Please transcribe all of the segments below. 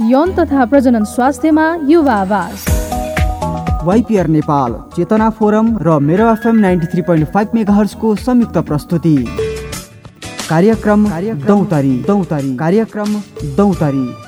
यौन तथा प्रजनन स्वास्थ्यमा युवा आवाज। वाइपिआर नेपाल चेतना फोरम र मेरो FM ninety three point five मेगाहर्सको संयुक्त प्रस्तुति। कार्यक्रम दौतरी दौतरी। कार्यक्रम दौतरी।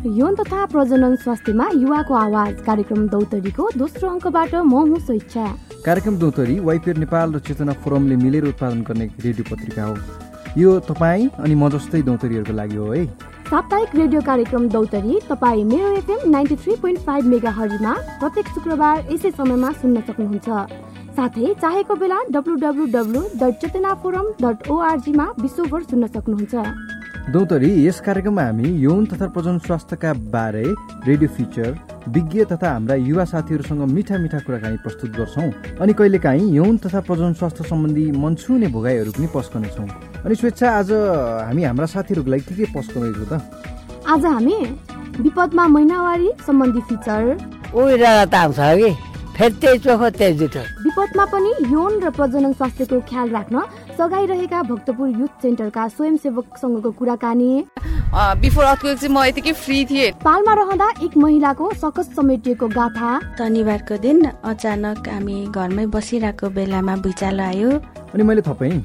यौन तथा प्रजनन स्वास्थ्यमा युवाको आवाज। कार्यक्रम दौतरीको दोस्रो अङ्कबाट म हुँ स्वेच्छा। कार्यक्रम दौतरी वाइपिएर नेपाल र चेतना फोरमले मिलेर उत्पादन गर्ने रेडियो पत्रिका हो। यो तपाईँ अनि म जस्तै दौतरीहरूको लागि हो है। साप्ताहिक रेडियो कार्यक्रम दौतरी तपाईँ मेरो FM ninety three point five mega प्रत्येक शुक्रबार यसै समयमा सुन्न सक्नुहुन्छ। साथै चाहेको बेला W W W dot Chetana forum dot ओआरजीमा विश्वभर सुन्न सक्नुहुन्छ। दौतरी यस कार्यक्रममा हामी यौन तथा प्रजन स्वास्थ्यका बारे रेडियो फिचर विज्ञ तथा हाम्रा युवा साथीहरूसँग मिठा मिठा कुराकानी प्रस्तुत गर्छौँ। अनि कहिलेकाहीँ यौन तथा प्रजन स्वास्थ्य सम्बन्धी मनछुने भोगाईहरू पनि पस्कनेछौँ। अनि स्वेच्छा आज हामी हाम्रा साथीहरूको लागि के के पस्काउँदैछौँ त? आज हामी विपदमा महिनावारी सम्बन्धी फिचर। त आउँछ कि? फेरि त्यही चोखो त्यही जुठो। विपदमा पनि यौन र प्रजनन स्वास्थ्यको ख्याल राख्न सघाइरहेका भक्तपुर युथ सेन्टरका स्वयंसेवकसँगको कुराकानी। बिफोर अर्थक्वेक चाहिँ म यतिकै फ्री थिएँ। पालमा रहँदा एक महिलाको सकस समेटिएको गाथा। शनिबारको दिन अचानक हामी घरमै बसिरहेको बेलामा भुइँचालो आयो। अनि मैले थपेँ।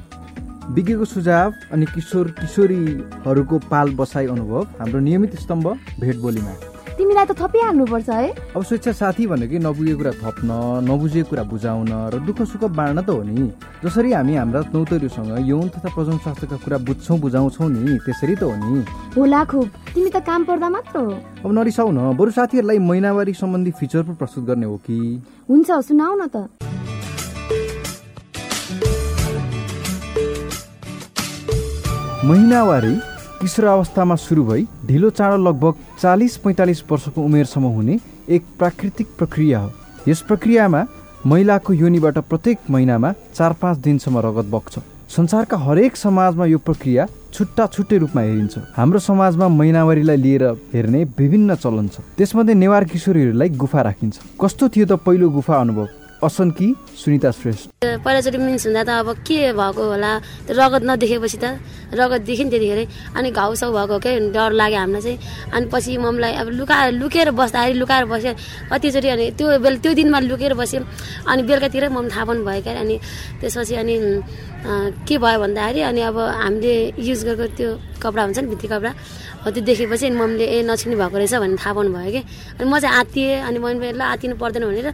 विज्ञको सुझाव अनि किशोर किशोरीहरूको पाल बसाई अनुभव हाम्रो नियमित स्तम्भ भेट बोलीमा तिमीलाई त थपिहाल्नुपर्छ है। अब स्वेच्छा साथी भनेकै नबुझेको कुरा थप्न नबुझेको कुरा बुझाउन र दुःख सुख बाँड्न त हो नि। जसरी हामी हाम्रा नौतरीसँग यौन तथा प्रजन स्वास्थ्यका कुरा बुझ्छौँ बुझाउँछौँ नि त्यसरी त हो नि। होला खुब। तिमी त काम पर्दा मात्र हो। अब नरिसाउ न बरु साथीहरूलाई महिनावारी सम्बन्धी फिचर पनि प्रस्तुत गर्ने हो कि? हुन्छ सुनाउ न त। महिनावारी किशोर अवस्थामा सुरु भई ढिलो चाँडो लगभग चालिस पैँतालिस वर्षको उमेरसम्म हुने एक प्राकृतिक प्रक्रिया हो। यस प्रक्रियामा महिलाको योनिबाट प्रत्येक महिनामा चार पाँच दिनसम्म रगत बग्छ। संसारका हरेक समाजमा यो प्रक्रिया छुट्टा छुट्टै रूपमा हेरिन्छ। हाम्रो समाजमा महिनावारीलाई लिएर हेर्ने विभिन्न चलन छ। त्यसमध्ये नेवार किशोरीहरूलाई गुफा राखिन्छ। कस्तो थियो त पहिलो गुफा अनुभव? असन कि सुनिता श्रेष्ठ? पहिलोचोटि मिन्स हुँदा त अब के भएको होला? रगत नदेखेपछि त रगत देख्यो नि त्यतिखेरै। अनि घाउसाउ भएको के? डर लाग्यो हामीलाई चाहिँ। अनि पछि मम्मीलाई अब लुकाएर लुकेर बस्दाखेरि लुकाएर बस्यो। कतिचोटि अनि त्यो बेला त्यो दिनमा लुकेर बस्यो। अनि बेलुकातिरै मम्मी थाहा पनि भयो क्या अनि त्यसपछि अनि के भयो भन्दाखेरि अनि अब हामीले युज गरेको त्यो कपडा हुन्छ नि भित्री कपडा? हो त्यो देखेपछि अनि मम्मीले ए नछिनी भएको रहेछ भन्ने थाहा पाउनु भयो कि? अनि म चाहिँ आत्तिएँ अनि मैले ल आत्तिनु पर्दैन भनेर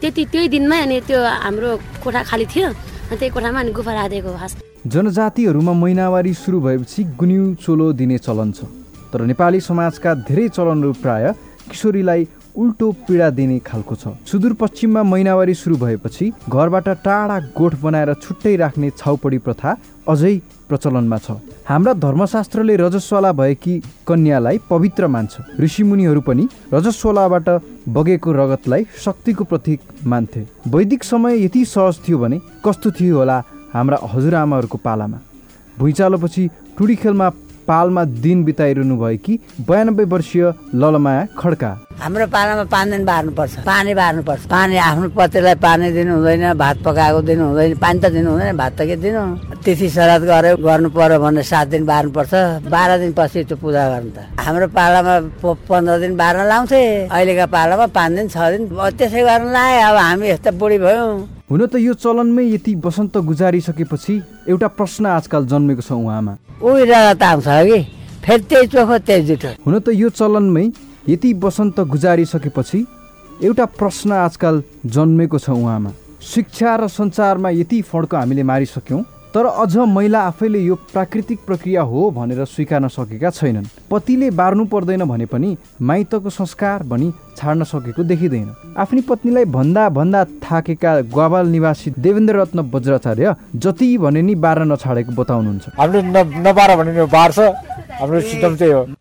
त्यति त्यही दिनमै अनि त्यो हाम्रो कोठा खाली थियो। अनि त्यही कोठामा अनि गुफा राखिदिएको खास। जनजातिहरूमा महिनावारी सुरु भएपछि गुन्यु चोलो दिने चलन छ। तर नेपाली समाजका धेरै चलनहरू प्राय किशोरीलाई उल्टो पीडा दिने खालको छ। सुदूरपश्चिममा महिनावारी सुरु भएपछि घरबाट टाढा गोठ बनाएर छुट्टै राख्ने छाउपडी प्रथा अझै प्रचलनमा छ। हाम्रा धर्मशास्त्रले रजस्वला भएकी कन्यालाई पवित्र मान्छ। ऋषिमुनिहरू पनि रजस्वलाबाट बगेको रगतलाई शक्तिको प्रतीक मान्थे। वैदिक समय यति सहज थियो भने कस्तो थियो होला हाम्रा हजुरआमाहरूको पालामा। भुइँचालोपछि टुडी खेलमा पालमा दिन बिताइरहनु भयो कि बयानब्बे वर्षीय ललमाया खड्का हाम्रो पालामा पाँच दिन बार्नुपर्छ। पानी बार्नुपर्छ। पानी आफ्नो पतिलाई पानी दिनु हुँदैन भात पकाएको दिनु हुँदैन पानी त दिनु हुँदैन भात त के दिनु? तिथि श्राद्ध गरे गर्नु पर्यो भने सात दिन बार्नुपर्छ। बाह्र दिन पछि त्यो पूजा गर्नु त। हाम्रो पालामा पन्ध्र दिन बार्न लाउँथे। अहिलेका पालामा पाँच दिन छ दिन त्यसै गर्न लाए। अब हामी यस्तो बुढी भयौँ। हुन त यो चलनमै यति वसन्त गुजारिसकेपछि एउटा प्रश्न आजकल जन्मेको छ उहाँमा। त आउँछ कि? फेरि त्यही चोखो त्यही जुठो। हुन त यो चलनमै यति वसन्त गुजारिसकेपछि एउटा प्रश्न आजकल जन्मेको छ उहाँमा। शिक्षा र सञ्चारमा यति फड्को हामीले मारिसक्यौँ तर अझ महिला आफैले यो प्राकृतिक प्रक्रिया हो भनेर स्वीकार्न सकेका छैनन्। पतिले बार्नु पर्दैन भने पनि माइतको संस्कार भनी छाड्न सकेको देखिँदैन। आफ्नी पत्नीलाई भन्दा भन्दा थाकेका ग्वाबाल निवासी देवेन्द्र रत्न वज्राचार्य जति भने नि बार्न नछाडेको बताउनुहुन्छ।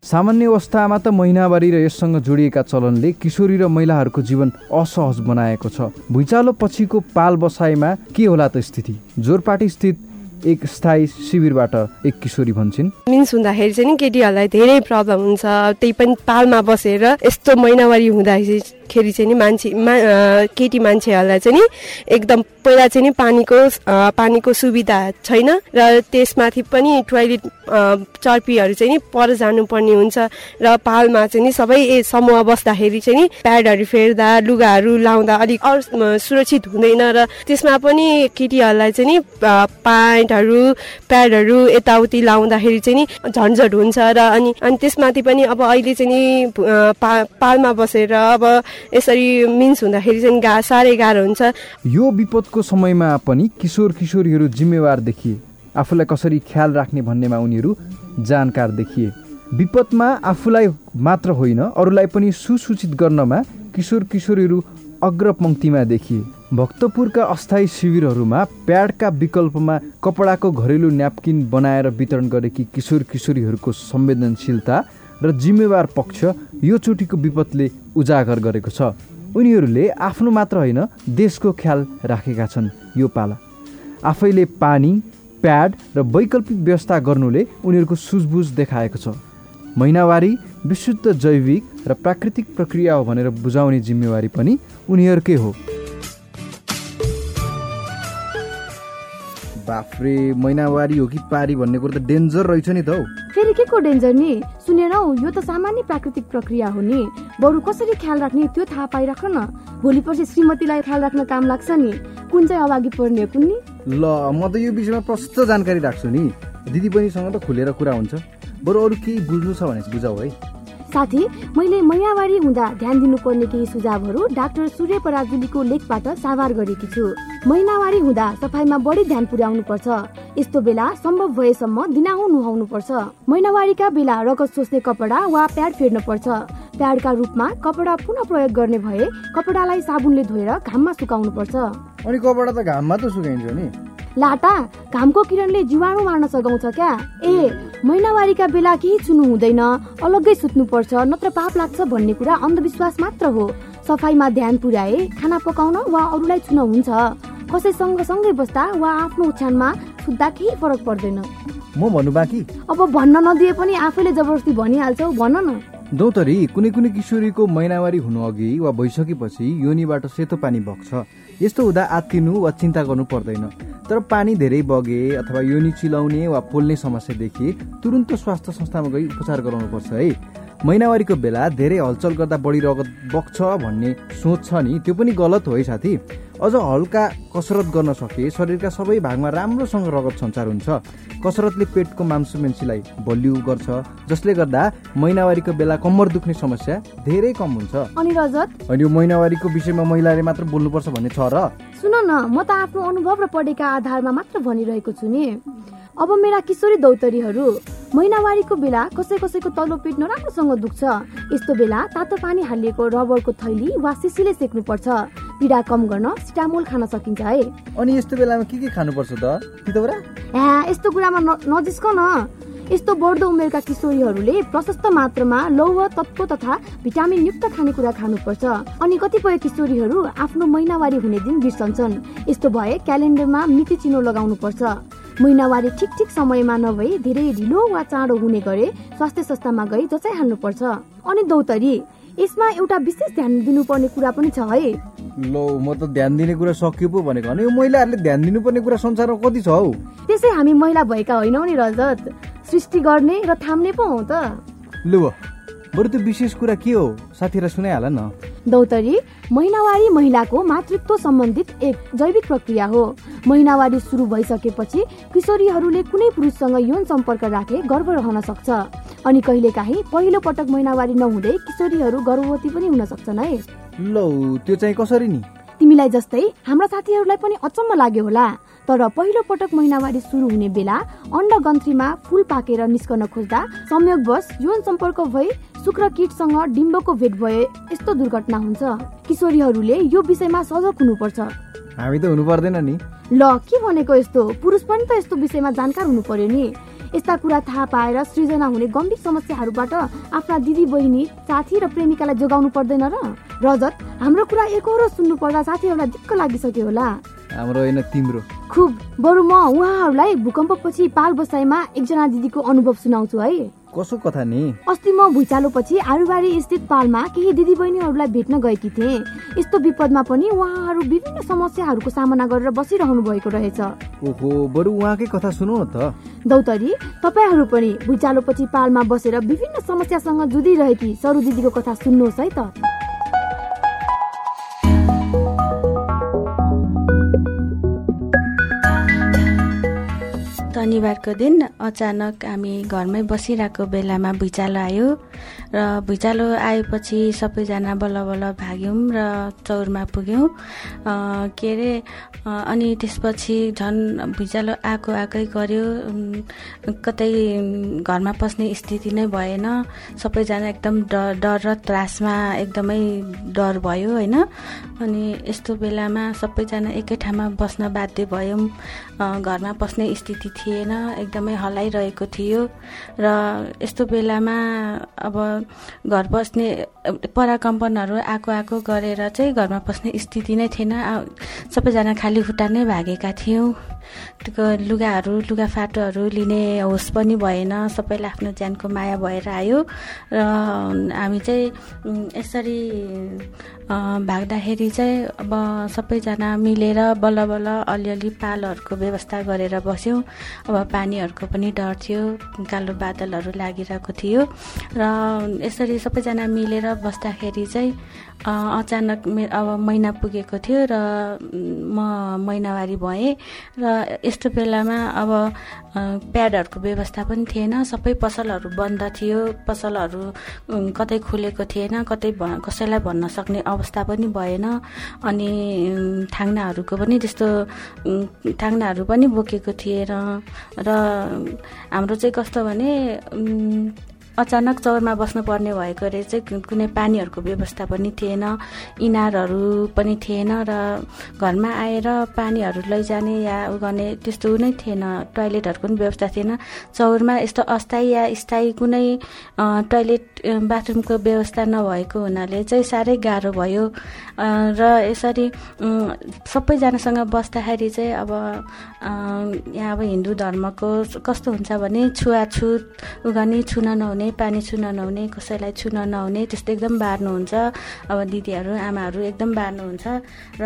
सामान्य अवस्थामा त महिनावारी र यससँग जोडिएका चलनले किशोरी र महिलाहरूको जीवन असहज बनाएको छ। भुइँचालो पछिको पाल बसाइमा के होला त स्थिति? जोरपाटी स्थित एक स्थायी शिविरबाट एक किशोरी भन्छन्। मिन्स हुँदाखेरि चाहिँ नि केटीहरूलाई धेरै प्रब्लम हुन्छ। त्यही पनि पालमा बसेर यस्तो महिनावारी हुँदाखेरि चाहिँ नि मान्छे मा केटी मान्छेहरूलाई चाहिँ नि एकदम पहिला चाहिँ नि पानीको पानीको सुविधा छैन र त्यसमाथि पनि टोइलेट चर्पीहरू चाहिँ नि पर जानुपर्ने हुन्छ र पालमा चाहिँ नि सबै समूह बस्दाखेरि चाहिँ नि प्याडहरू फेर्दा लुगाहरू लाउँदा अलिक सुरक्षित हुँदैन र त्यसमा पनि केटीहरूलाई चाहिँ नि प्यान्टहरू प्याडहरू यताउति लाउँदाखेरि चाहिँ नि झन्झट हुन्छ र अनि अनि त्यसमाथि पनि अब अहिले चाहिँ नि पा पालमा बसेर अब यसरी मिन्स हुँदाखेरि चाहिँ गा साह्रै गाह्रो हुन्छ। यो विपदको समयमा पनि किशोर किशोरीहरू जिम्मेवार देखिए। आफूलाई कसरी ख्याल राख्ने भन्नेमा उनीहरू जानकार देखिए। विपदमा आफूलाई मात्र होइन अरूलाई पनि सुसूचित गर्नमा किशोर किशोरीहरू अग्रपङ्क्तिमा देखिए। भक्तपुरका अस्थायी शिविरहरूमा प्याडका विकल्पमा कपडाको घरेलु न्यापकिन बनाएर वितरण गरेकी किशोर किशोरीहरूको संवेदनशीलता र जिम्मेवार पक्ष यो चोटिको विपदले उजागर गरेको छ। उनीहरूले आफ्नो मात्र होइन देशको ख्याल राखेका छन् यो पाला। आफैले पानी प्याड र वैकल्पिक व्यवस्था गर्नुले उनीहरूको सुझबुझ देखाएको छ। महिनावारी विशुद्ध जैविक र प्राकृतिक प्रक्रिया हो भनेर बुझाउने जिम्मेवारी पनि उनीहरूकै हो। बाफ्रे महिनावारी हो कि पारी भन्ने कुरो त डेन्जर रहेछ नि त हौ। फेरि के को डेन्जर नि? सुनेर हौ यो त सामान्य प्राकृतिक प्रक्रिया हो नि। बरु कसरी ख्याल राख्ने त्यो थाहा पाइराख न। भोलि पर्सि श्रीमतीलाई ख्याल राख्न काम लाग्छ नि। कुन चाहिँ अगाडि पर्ने हो कुन नि ल म त यो विषयमा प्रष्ट जानकारी राख्छु नि। दिदी बहिनीसँग त खुलेर कुरा हुन्छ। बरु अरू केही बुझ्नु छ भने बुझाउ है। साथी मैले महिनावारी हुँदा ध्यान दिनुपर्ने केही सुझावहरू डाक्टर सूर्य पराजुलीको लेखबाट साभार गरेकी छु। महिनावारी हुँदा सफाइमा बढी ध्यान पुर्याउनु पर्छ यस्तो बेला सम्भव भएसम्म दिनाहुँ नुहाउनु पर्छ महिनावारीका बेला रगत सोच्ने कपडा वा प्याड फेर्न पर्छ प्याडका रूपमा कपडा पुनः प्रयोग गर्ने भए कपडालाई साबुनले धोएर घाममा सुकाउनु पर्छ अनि कपडा त घाममा त सुकाइन्छ नि। लाटा घामको किरणले जीवाणु मार्न सघाउँछ क्या? ए महिनावारीका बेला केही छुनु हुँदैन। अलग्गै सुत्नु पर्छ नत्र पाप लाग्छ भन्ने कुरा अन्धविश्वास मात्र हो। सफाइमा ध्यान पुर्याए खाना पकाउन वा अरूलाई छुन हुन्छ। कसैसँग सँगै बस्दा वा आफ्नो ओछ्यानमा सुत्दा केही फरक पर्दैन। म भन्नु बाँकी? अब भन्न नदिए पनि आफैले जबरजस्ती भनिहाल्छौ भन न। दौतरी कुनै कुनै किशोरीको महिनावारी हुनु अघि वा भइसकेपछि योनिबाट सेतो पानी बग्छ। यस्तो हुँदा आत्तिनु वा चिन्ता गर्नु पर्दैन। तर पानी धेरै बगे अथवा योनि चिलाउने वा पोल्ने समस्या देखिए तुरन्त स्वास्थ्य संस्थामा गई उपचार गराउनु पर्छ है। महिनावारीको बेला धेरै हलचल गर्दा बढी रगत बग्छ भन्ने सोच छ नि? त्यो पनि गलत हो है साथी। अझ हल्का कसरत गर्न सके शरीरका सबै भागमा राम्रोसँग रगत सञ्चार हुन्छ। कसरतले पेटको मांसपेशीलाई बलियो गर्छ जसले गर्दा महिनावारीको बेला कम्मर दुख्ने समस्या धेरै कम हुन्छ। अनि रजत? अनि यो महिनावारीको विषयमा महिलाले मात्र बोल्नुपर्छ भन्ने छ र? सुन न म त आफ्नो अनुभव र पढेका आधारमा मात्र भनिरहेको छु नि। अब मेरा किशोरी दौतरीहरू महिनावारीको बेला कसै कसैको तल्लो पेट नराम्रोसँग दुख्छ। यस्तो बेला तातो पानी हालिएको रबरको थैली वा सिसीले सेक्नु पर्छ पीडा कम गर्न सिटामोल खान सकिन्छ है। अनि यस्तो बेलामा के के खानुपर्छ त? यस्तो कुरामा नजिस्क न यस्तो बढ्दो उमेरका किशोरीहरूले प्रशस्त मात्रामा लौह तत्व तथा भिटामिन युक्त खानेकुरा खानुपर्छ। अनि कतिपय किशोरीहरू आफ्नो महिनावारी हुने दिन बिर्सन्छन्। यस्तो भए क्यालेन्डरमा मिति चिनो लगाउनु पर्छ महिनावारी ठिक ठिक समयमा नभई धेरै ढिलो वा चाँडो हुने गरे स्वास्थ्य संस्थामा गई जचाइहाल्नुपर्छ अनि दौतरी यसमा एउटा विशेष ध्यान दिनुपर्ने कुरा पनि छ है। लो म त ध्यान दिने कुरा सकियो पो भनेको। अनि यो महिलाहरूले ध्यान दिनुपर्ने कुरा संसारमा कति छ हौ? त्यसै हामी महिला भएका होइनौ नि रजत। सृष्टि गर्ने र थाम्ने पो हौ त। लु बरु त्यो विशेष कुरा के हो? साथीलाई सुनाइहाल न। दौतरी महिनावारी महिलाको मातृत्व सम्बन्धित एक जैविक प्रक्रिया हो। महिनावारी सुरु भइसकेपछि किशोरीहरूले कुनै पुरुषसँग यौन सम्पर्क राखे गर्भ रहन सक्छ। अनि कहिलेकाहीँ पहिलो पटक महिनावारी नहुँदै किशोरीहरू गर्भवती पनि हुन सक्छन् है। लौ त्यो चाहिँ कसरी नि? तिमीलाई जस्तै हाम्रा साथीहरूलाई पनि अचम्म लाग्यो होला। तर पहिलो पटक महिनावारी सुरु हुने बेला अण्ड गन्थीमा फुल पाकेर निस्कन खोज्दा संयोगवश यौन सम्पर्क भई शुक्र किटसँग डिम्बको भेट भए यस्तो दुर्घटना हुन्छ। किशोरीहरूले यो विषयमा सजग हुनुपर्छ। हामी त हुनु पर्दैन नि। ल के भनेको यस्तो? पुरुष पनि त यस्तो विषयमा जानकार हुनु पर्यो नि। यस्ता कुरा थाहा पाएर सृजना हुने गम्भीर समस्याहरूबाट आफ्ना दिदी बहिनी साथी र प्रेमिकालाई जोगाउनु पर्दैन र? रजत हाम्रो कुरा एकहोरो सुन्नु पर्दा साथीहरूलाई दिक्क लागिसक्यो होला। हाम्रो होइन तिम्रो। खुब बरु म उहाँहरूलाई भूकम्पपछि पाल बसाइमा एकजना दिदीको अनुभव सुनाउँछु है। कसो कथा नि? अस्ति म भुइँचालोपछि आरुबारी स्थित पालमा केही दिदी बहिनीहरूलाई भेट्न गएकी थिएँ। यस्तो विपदमा पनि उहाँहरू विभिन्न समस्याहरूको सामना गरेर बसिरहनु भएको रहेछ। ओहो बरु उहाँकै कथा सुनौ न त। दौतरी तपाईँहरू पनि भुइँचालोपछि पालमा बसेर विभिन्न समस्यासँग जुधिरहेकी सरु दिदीको कथा सुन्नुहोस् है त। शनिबारको दिन अचानक हामी घरमै बसिरहेको बेलामा भुइँचालो आयो र भुइँचालो आएपछि सबैजना बल्ल बल्ल भाग्यौँ र चौरमा पुग्यौँ। के अरे अनि त्यसपछि झन् भुइँचालो आएको आएकै उम्, कतै घरमा पस्ने स्थिति नै भएन। सबैजना एकदम डर डर र त्रासमा एकदमै डर भयो होइन? अनि यस्तो बेलामा सबैजना एकै ठाउँमा बस्न बाध्य भयौँ। घरमा पस्ने स्थिति थिएन एकदमै हल्लाइरहेको थियो। र यस्तो बेलामा अब घर बस्ने पराकम्पनहरू आएको आएको गरेर चाहिँ घरमा पस्ने स्थिति नै थिएन। सबैजना खाली खुट्टा नै भागेका थियौँ। लुगाहरू लुगाफाटोहरू लिने होस पनि भएन। सबैलाई आफ्नो ज्यानको माया भएर आयो। र हामी चाहिँ यसरी भाग्दाखेरि चाहिँ अब सबैजना मिलेर बल्ल बल्ल अलिअलि पालहरूको व्यवस्था गरेर बस्यौँ। अब पानीहरूको पनि डर थियो कालो बादलहरू लागिरहेको थियो। र यसरी सबैजना मिलेर बस्दाखेरि चाहिँ अचानक मे अब महिना पुगेको थियो र म महिनावारी भएँ। र यस्तो बेलामा अब प्याडहरूको व्यवस्था पनि थिएन। सबै पसलहरू बन्द थियो। पसलहरू कतै खुलेको थिएन कतै कसैलाई भन्न सक्ने अवस्था पनि भएन। अनि थाङ्नाहरूको पनि त्यस्तो थाङ्नाहरू पनि बोकेको थिएन। र हाम्रो चाहिँ कस्तो भने अचानक चौरमा बस्नुपर्ने भएकोले चाहिँ कुनै पानीहरूको व्यवस्था पनि थिएन इनारहरू पनि थिएन र घरमा आएर पानीहरू लैजाने या उ गर्ने त्यस्तो नै थिएन टोइलेटहरूको पनि व्यवस्था थिएन। चौरमा यस्तो अस्थायी या स्थायी कुनै टोइलेट बाथरुमको व्यवस्था नभएको हुनाले चाहिँ साह्रै गाह्रो भयो। र यसरी सबैजनासँग बस्दाखेरि चाहिँ अब यहाँ अब हिन्दू धर्मको कस्तो हुन्छ भने छुवाछुत उ गर्ने छुन नहुने पानी छुन नहुने कसैलाई छुन नहुने त्यस्तो एकदम बार्नुहुन्छ। अब दिदीहरू आमाहरू एकदम बार्नुहुन्छ। र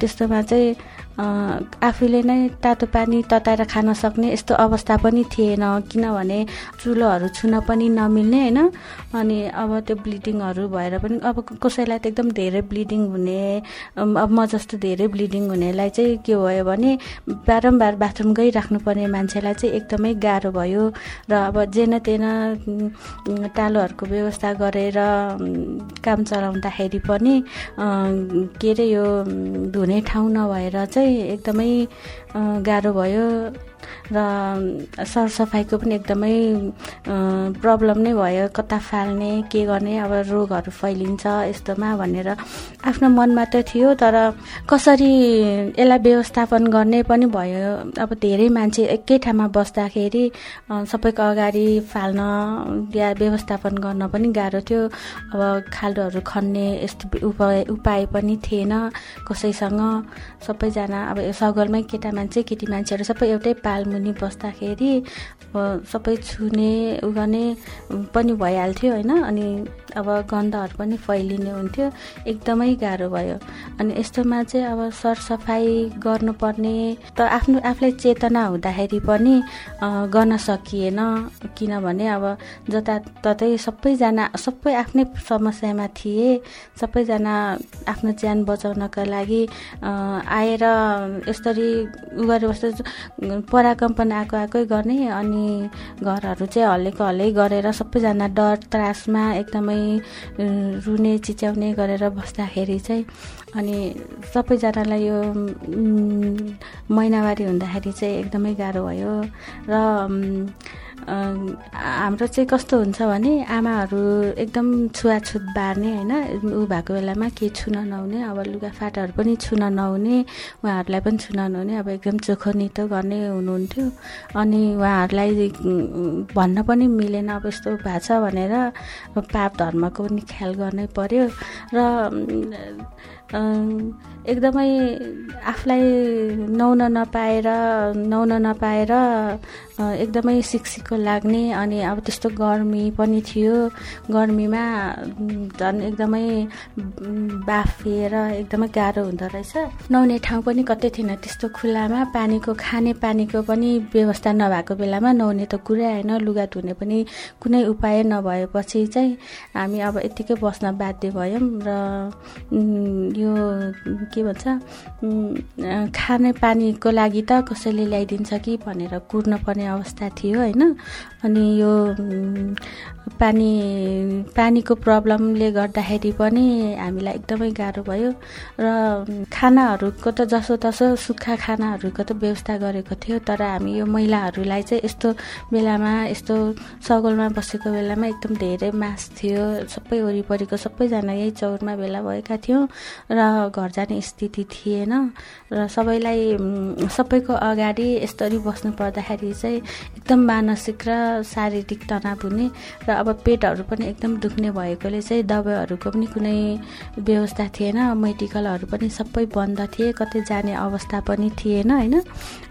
त्यस्तोमा चाहिँ आफूले नै तातो पानी तताएर खान सक्ने यस्तो अवस्था पनि थिएन। किनभने चुलोहरू छुन पनि नमिल्ने होइन? अनि अब त्यो ब्लिडिङहरू भएर पनि अब कसैलाई त एकदम धेरै ब्लिडिङ हुने अब म जस्तो धेरै ब्लिडिङ हुनेलाई चाहिँ के भयो भने बारम्बार बाथरुम गइराख्नुपर्ने मान्छेलाई चाहिँ एकदमै गाह्रो भयो। र अब जेन तेन टालोहरूको व्यवस्था गरेर काम चलाउँदाखेरि पनि के अरे यो धुने ठाउँ नभएर चाहिँ एकदमै अ, गाह्रो भयो र सरसफाइको पनि एकदमै प्रब्लम नै भयो। कता फाल्ने के गर्ने अब रोगहरू फैलिन्छ यस्तोमा भनेर आफ्नो मनमा त थियो। तर कसरी यसलाई व्यवस्थापन गर्ने पनि भयो। अब धेरै मान्छे एकै ठाउँमा बस्दाखेरि सबैको अगाडि फाल्न या व्यवस्थापन गर्न पनि गाह्रो थियो। अब खाल्डोहरू खन्ने यस्तो उपाय उपाय पनि थिएन कसैसँग। सबैजना अब सगलमै केटा मान्छे केटी मान्छेहरू सबै एउटै पालमुनि बस्दाखेरि सबै छुने उ गर्ने पनि भइहाल्थ्यो होइन? अनि अब गन्धहरू पनि फैलिने हुन्थ्यो एकदमै गाह्रो भयो। अनि यस्तोमा चाहिँ अब सरसफाइ गर्नुपर्ने त आफ्नो आफूलाई चेतना हुँदाखेरि पनि गर्न सकिएन। किनभने अब जताततै सबैजना सबै आफ्नै समस्यामा थिए सबैजना आफ्नो ज्यान बचाउनका लागि आएर यसरी उ बस्दा पराकम्पन आएको आएकै गर्ने अनि घरहरू चाहिँ हल्लेको हल्लै गरेर सबैजना डर त्रासमा एकदमै अ, रुने चिच्याउने गरेर बस्दाखेरि चाहिँ अनि सबैजनालाई यो महिनावारी हुँदाखेरि चाहिँ एकदमै गाह्रो भयो र हाम्रो चाहिँ कस्तो हुन्छ भने आमाहरू एकदम छुवाछुत बार्ने होइन। ऊ भएको बेलामा के छुन नहुने अब लुगाफाटाहरू पनि छुन नहुने उहाँहरूलाई पनि छुन नहुने अब एकदम चोखो नितो गर्ने हुनुहुन्थ्यो। अनि उहाँहरूलाई भन्न पनि मिलेन अब यस्तो भएको छ भनेर पाप धर्मको पनि ख्याल गर्नै पर्यो। र एकदमै आफूलाई नुहाउन नपाएर नुहाउन नपाएर एकदमै सिकसिको लाग्ने अनि अब त्यस्तो गर्मी पनि थियो। गर्मीमा झन् एकदमै बाफिएर एकदमै गाह्रो हुँदो रहेछ। नुहाउने ठाउँ पनि कतै थिएन। त्यस्तो खुल्लामा पानीको खाने पानीको पनि व्यवस्था नभएको बेलामा नुहाउने त कुरै आएन। लुगा धुने पनि कुनै उपाय नभएपछि चाहिँ हामी अब यत्तिकै बस्न बाध्य भयौँ र यो के भन्छ खाने पानीको लागि त कसैले ल्याइदिन्छ कि भनेर कुर्न पर्ने अवस्था थियो होइन? अनि यो पानी पानीको प्रब्लमले गर्दाखेरि पनि हामीलाई एकदमै गाह्रो भयो र खानाहरूको त जसो तसो सुक्खा खानाहरूको त व्यवस्था गरेको थियो तर हामी यो महिलाहरूलाई चाहिँ यस्तो बेलामा यस्तो सगोलमा बसेको बेलामा एकदम धेरै मास थियो सबै वरिपरिको सबैजना यही चौरमा भेला भएका थियौँ घर जाने स्थिति थिएन र सबैलाई सबैको अगाडि यसरी बस्नु पर्दाखेरि चाहिँ एकदम मानसिक र शारीरिक तनाव हुने र अब पेटहरू पनि एकदम दुख्ने भएकोले चाहिँ दबाईहरूको पनि कुनै व्यवस्था थिएन मेडिकलहरू पनि सबै बन्द थिए कतै जाने अवस्था पनि थिएन होइन?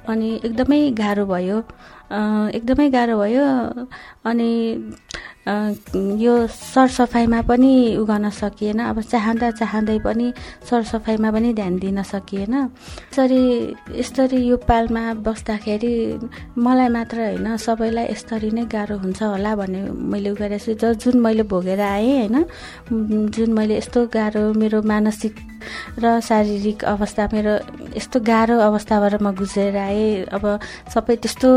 अनि एकदमै गाह्रो भयो। एकदमै गाह्रो भयो। अनि यो सरसफाइमा पनि उ गर्न सकिएन। अब चाहँदा चाहँदै पनि सरसफाइमा पनि ध्यान दिन सकिएन। यसरी यसरी यो पालमा बस्दाखेरि मलाई मात्र होइन सबैलाई यसरी नै गाह्रो हुन्छ होला भन्ने मैले उ गरेको छु जुन मैले भोगेर आएँ होइन जुन मैले यस्तो गाह्रो मेरो मानसिक र शारीरिक अवस्था मेरो यस्तो गाह्रो अवस्थाबाट म गुजेर आएँ। अब सबै त्यस्तो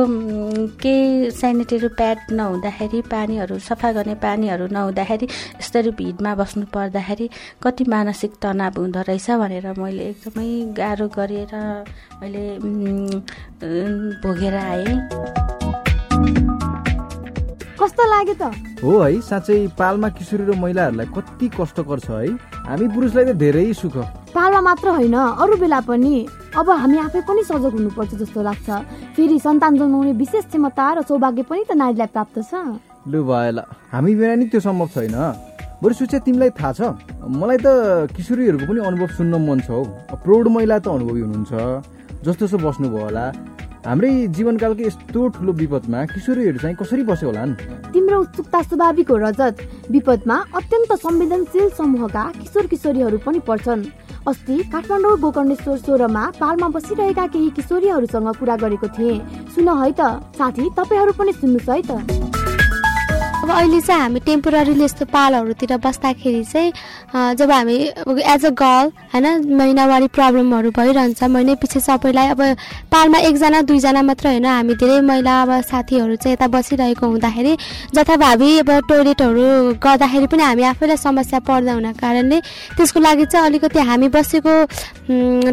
केही सेनिटरी प्याड नहुँदाखेरि पानीहरू सफा गर्ने पानीहरू नहुँदाखेरि यसरी भिडमा बस्नु पर्दाखेरि कति मानसिक तनाव हुँदो रहेछ भनेर मैले एकदमै गाह्रो गरेर मैले भोगेर आएँ। कस्तो लाग्यो त? हो है साँच्चै पालमा किशोरी र महिलाहरूलाई कति कष्टकर छ है। हामी पुरुषलाई त धेरै सुख। पालमा मात्र होइन अरू बेला पनि। अब हामी आफै पनि सजग हुनुपर्छ जस्तो लाग्छ। फेरि सन्तान जन्माउने विशेष क्षमता र सौभाग्य पनि त नारीलाई प्राप्त छ। लु भएला हामी बिना नि त्यो सम्भव छैन। बरु सुचे तिमीलाई थाहा छ। मलाई त किशोरीहरूको पनि अनुभव सुन्न मन छ हौ। प्रौढ महिला त अनुभवी हुनुहुन्छ। जस्तो सो बस्नुभयो होला। हाम्रै जीवनकालको यस्तो ठुलो विपदमा किशोरीहरू चाहिँ कसरी बस्यो होला नि तिम्रो उत्सुकता स्वाभाविक हो रजत। विपदमा अत्यन्त संवेदनशील समूहका किशोर किशोरीहरू पनि पर्छन्। अस्ति काठमाडौँ गोकर्णेश्वर सोह्रमा पालमा बसिरहेका केही किशोरीहरूसँग कुरा गरेको थिएँ। सुन है त साथी तपाईँहरू पनि सुन्नुहोस् है त। अब अहिले चाहिँ हामी टेम्पोररीली यस्तो पालहरूतिर बस्दाखेरि चाहिँ जब हामी एज अ गर्ल होइन महिनावारी प्रब्लमहरू भइरहन्छ महिनै पछि सबैलाई अब पालमा एकजना दुईजना मात्र होइन हामी धेरै महिला अब साथीहरू चाहिँ यता बसिरहेको हुँदाखेरि जथाभावी अब टोइलेटहरू गर्दाखेरि पनि हामी आफैलाई समस्या पर्दा हुन कारणले त्यसको लागि चाहिँ अलिकति हामी बसेको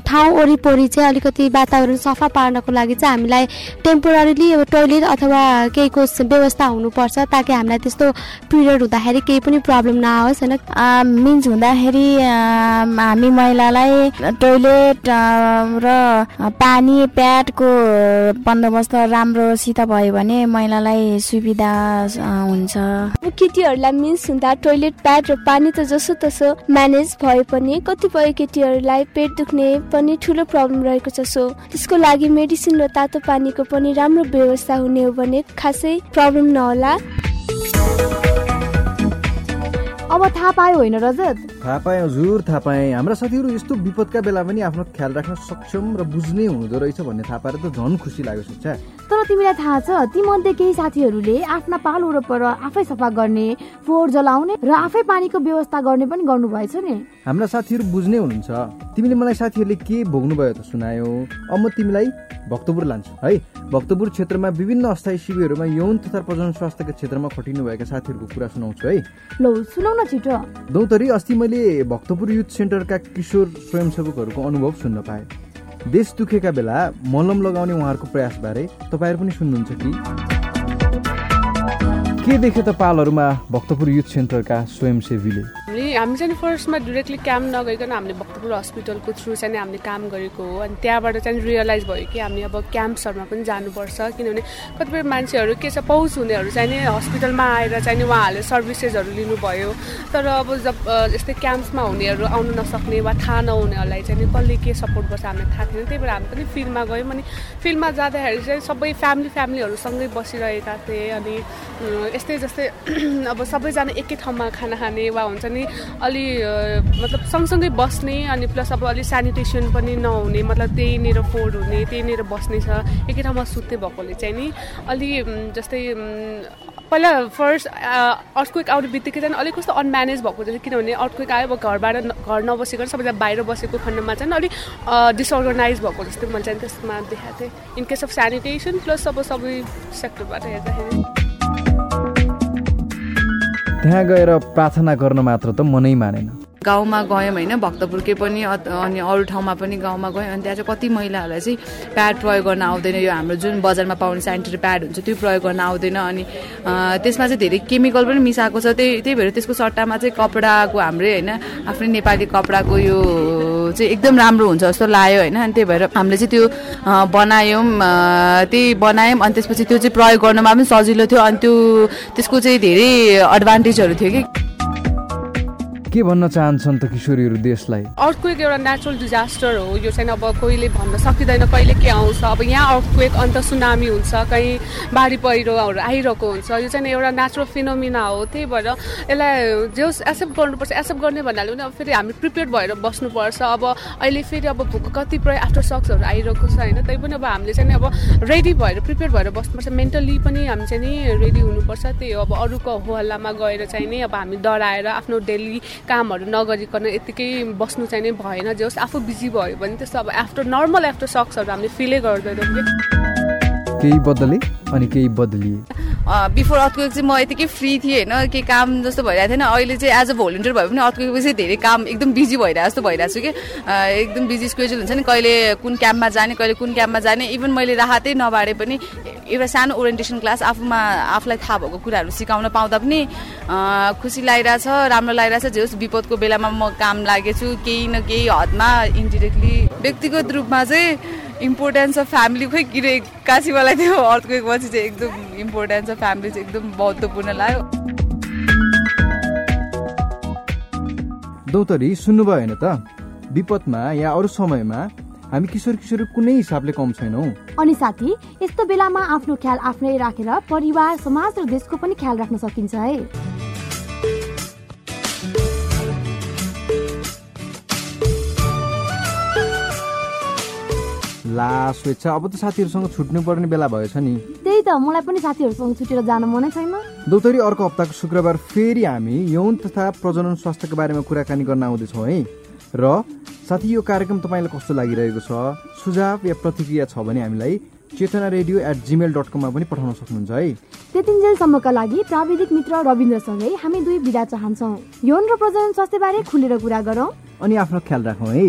ठाउँ वरिपरि चाहिँ अलिकति वातावरण सफा पार्नको लागि चाहिँ हामीलाई टेम्पोररीली अब टोइलेट अथवा केहीको व्यवस्था हुनुपर्छ ताकि हामीलाई त्यस्तो पिरियड हुँदाखेरि केही पनि प्रब्लम नआओस् होइन? मिन्स हुँदाखेरि हामी महिलालाई टोइलेट र पानी प्याडको बन्दोबस्त राम्रोसित भयो भने महिलालाई सुविधा हुन्छ। केटीहरूलाई मिन्स हुँदा टोइलेट प्याड र पानी त जसो तसो म्यानेज भए पनि कतिपय केटीहरूलाई पेट दुख्ने पनि ठुलो प्रब्लम रहेको छ। सो त्यसको लागि मेडिसिन र तातो पानीको पनि राम्रो व्यवस्था हुने हो भने खासै प्रब्लम नहोला। Bye. अब थाहा पायो होइन रजत। थाहा पाएँ हजुर थाहा पाएँ। हाम्रा साथीहरू यस्तो विपदका बेला पनि आफ्नो ख्याल राख्न सक्षम र बुझ्ने हुँदो रहेछ भन्ने थाहा पाएर त झन् खुसी लाग्यो सुच्छा तर तिमीलाई थाहा छ तीमध्ये केही साथीहरूले आफ्ना पाल वरपर आफै सफा गर्ने फोहोर जलाउने र आफै पानीको व्यवस्था गर्ने पनि गर्नुभएछ नि। हाम्रा साथीहरू बुझ्ने हुनुहुन्छ। तिमीले मलाई साथीहरूले के भोग्नुभयो त सुनायो? अब म तिमीलाई भक्तपुर लान्छु। है भक्तपुर क्षेत्रमा विभिन्न अस्थायी शिविरहरूमा यौन तथा प्रजन स्वास्थ्यका क्षेत्रमा खटिनुभएका साथीहरूको कुरा सुनाउँछु है। लौ सुनौ छिटो। दौतरी अस्ति मैले भक्तपुर युथ सेन्टरका किशोर स्वयंसेवकहरूको अनुभव सुन्न पाएँ। देश दुखेका बेला मलम लगाउने उहाँहरूको प्रयासबारे तपाईँहरू पनि सुन्नुहुन्छ कि? के देखे त पालहरूमा भक्तपुर युथ सेन्टरका स्वयंसेवीले? हामी चाहिँ फर्स्टमा डिरेक्टली क्याम्प नगइकन हामीले भक्तपुर हस्पिटलको थ्रु चाहिँ हामीले काम गरेको हो। अनि त्यहाँबाट चाहिँ रियलाइज भयो कि हामी अब क्याम्प्सहरूमा पनि जानुपर्छ किनभने कतिपय मान्छेहरू के छ पहुँच हुनेहरू चाहिँ नि हस्पिटलमा आएर चाहिँ नि उहाँहरूले सर्भिसेसहरू लिनुभयो। तर अब जब यस्तै क्याम्प्समा हुनेहरू आउनु नसक्ने वा थाहा नहुनेहरूलाई चाहिँ कसले के सपोर्ट गर्छ हामीलाई थाहा थिएन। त्यही भएर हामी पनि फिल्डमा गयौँ अनि फिल्डमा जाँदाखेरि चाहिँ सबै फ्यामिली फ्यामिलीहरूसँगै बसिरहेका थिएँ अनि यस्तै जस्तै अब सबैजना एकै ठाउँमा खाना खाने वा हुन्छ नि अलि मतलब सँगसँगै बस्ने अनि प्लस अब अलिक सेनिटेसन पनि नहुने मतलब त्यहीँनिर फोहोर हुने त्यहीँनिर बस्ने छ एकै ठाउँमा सुत्ने भएकोले चाहिँ नि अलि जस्तै पहिला फर्स्ट अर्थक्वेक आउने बित्तिकै चाहिँ अलिक कस्तो अनम्यानेज भएको थियो किनभने अर्थक्वेक आयो अब घरबाट घर नबसेको सबैजना बाहिर बसेको खण्डमा चाहिँ अलिक डिसअर्गनाइज भएको जस्तै मैले चाहिँ त्यसमा देखाएको थिएँ। In case of sanitation plus अब सबै सेक्टरबाट हेर्दाखेरि। त्यहाँ गएर प्रार्थना गर्न मात्र त मनै मानेन। गाउँमा गयौँ होइन भक्तपुरकै पनि अनि अरू ठाउँमा पनि गाउँमा गयौँ। अनि त्यहाँ चाहिँ कति महिलाहरूलाई चाहिँ प्याड प्रयोग गर्न आउँदैन। यो हाम्रो जुन बजारमा पाउने सेनिटरी प्याड हुन्छ त्यो प्रयोग गर्न आउँदैन। अनि त्यसमा चाहिँ धेरै केमिकल पनि मिसाएको छ। त्यही त्यही भएर त्यसको सट्टामा चाहिँ कपडाको हाम्रै होइन आफ्नै नेपाली कपडाको यो चाहिँ एकदम राम्रो हुन्छ जस्तो लाग्यो होइन। अनि त्यही भएर हामीले चाहिँ त्यो बनायौँ त्यही बनायौँ। अनि त्यसपछि त्यो चाहिँ प्रयोग गर्नमा पनि सजिलो थियो। अनि त्यो त्यसको चाहिँ धेरै एडभान्टेजहरू थियो कि। के भन्न चाहन्छन् त किशोरीहरू देशलाई? अर्थक्वेक एउटा नेचुरल डिजास्टर हो यो चाहिँ अब कोहीले भन्न सकिँदैन कहिले के आउँछ। अब यहाँ अर्थक्वेक अन्त सुनामी हुन्छ कहीँ बाढी पहिरोहरू आइरहेको हुन्छ। यो चाहिँ एउटा नेचुरल फिनोमिना हो त्यही भएर यसलाई जो एक्सेप्ट गर्नुपर्छ। एक्सेप्ट गर्ने भन्नाले पनि अब फेरि हामी प्रिपेयर भएर बस्नुपर्छ। अब अहिले फेरि अब भुक कतिपय आफ्टर सक्सहरू आइरहेको छ होइन? त्यही पनि अब हामीले चाहिँ अब रेडी भएर प्रिपेयर भएर बस्नुपर्छ। मेन्टली पनि हामी चाहिँ नि रेडी हुनुपर्छ। त्यही हो अब अरूको हो हल्लामा गएर चाहिँ नि अब हामी डराएर आफ्नो डेली कामहरू नगरिकन यत्तिकै बस्नु चाहिँ नै भएन जे होस् आफू बिजी भयो भने त्यस्तो अब आफ्टर नर्मल आफ्टर सक्सहरू हामीले फिलै गर्दैनौँ केही बदले अनि केही बदलिए। बिफोर अर्थक्वेक चाहिँ म यतिकै फ्री थिएँ होइन केही काम जस्तो भइरहेको थिएन। अहिले चाहिँ एज अ भोलिन्टियर भए पनि अर्थक्वेक चाहिँ धेरै काम एकदम बिजी भइरहेको जस्तो भइरहेको छु कि। एकदम बिजी स्केड्युल हुन्छ नि कहिले कुन क्याम्पमा जाने कहिले कुन क्याम्पमा जाने। इभन मैले राहतै नबाडे पनि एउटा सानो ओरिएन्टेसन क्लास आफूमा आफूलाई थाहा भएको कुराहरू सिकाउन पाउँदा पनि खुसी लागिरहेछ राम्रो लागिरहेछ। जे होस् विपदको बेलामा म काम लागेछु केही न केही हदमा इन्डिरेक्टली व्यक्तिगत रूपमा चाहिँ इम्पोर्टेन्स अफ फ्यामिली खोइ किन काशीवाला त्यो अर्थको पछि चाहिँ एकदम इम्पोर्टेन्स अफ फ्यामिली चाहिँ एकदम महत्त्वपूर्ण लाग्यो। दौतरी सुन्नुभयो होइन त? विपदमा या अरू समयमा हामी किशोर किशोर कुनै हिसाबले कम छैनौँ। अनि साथी यस्तो बेलामा आफ्नो ख्याल आफ्नै राखेर परिवार समाज र देशको पनि ख्याल राख्न सकिन्छ है। ला स्वेच्छा अब त साथीहरूसँग छुट्नु पर्ने बेला भएछ नि। त्यही त मलाई पनि साथीहरूसँग छुटेर जान मनै छैन। दौतरी अर्को हप्ताको शुक्रबार फेरि हामी यौन तथा प्रजनन स्वास्थ्यको बारेमा कुराकानी गर्न आउँदैछौँ है। र साथी यो कार्यक्रम तपाईँलाई कस्तो लागिरहेको छ? सुझाव या प्रतिक्रिया छ भने हामीलाई Chetana radio at Gmail dot कममा पनि पठाउन सक्नुहुन्छ है। त्यतिन्जेलसम्मका लागि प्राविधिक मित्र रविन्द्रसँगै हामी दुई बिदा चाहन्छौँ। यौन र प्रजनन स्वास्थ्य बारे खुलेर कुरा गरौँ। अनि आफ्नो ख्याल राखौँ है।